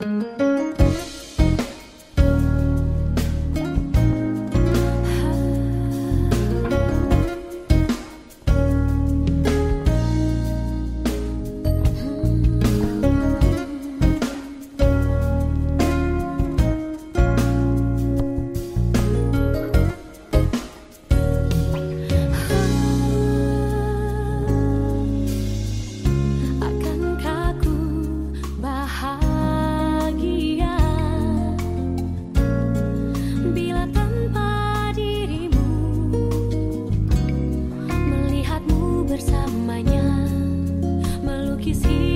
Mm-hmm. Kau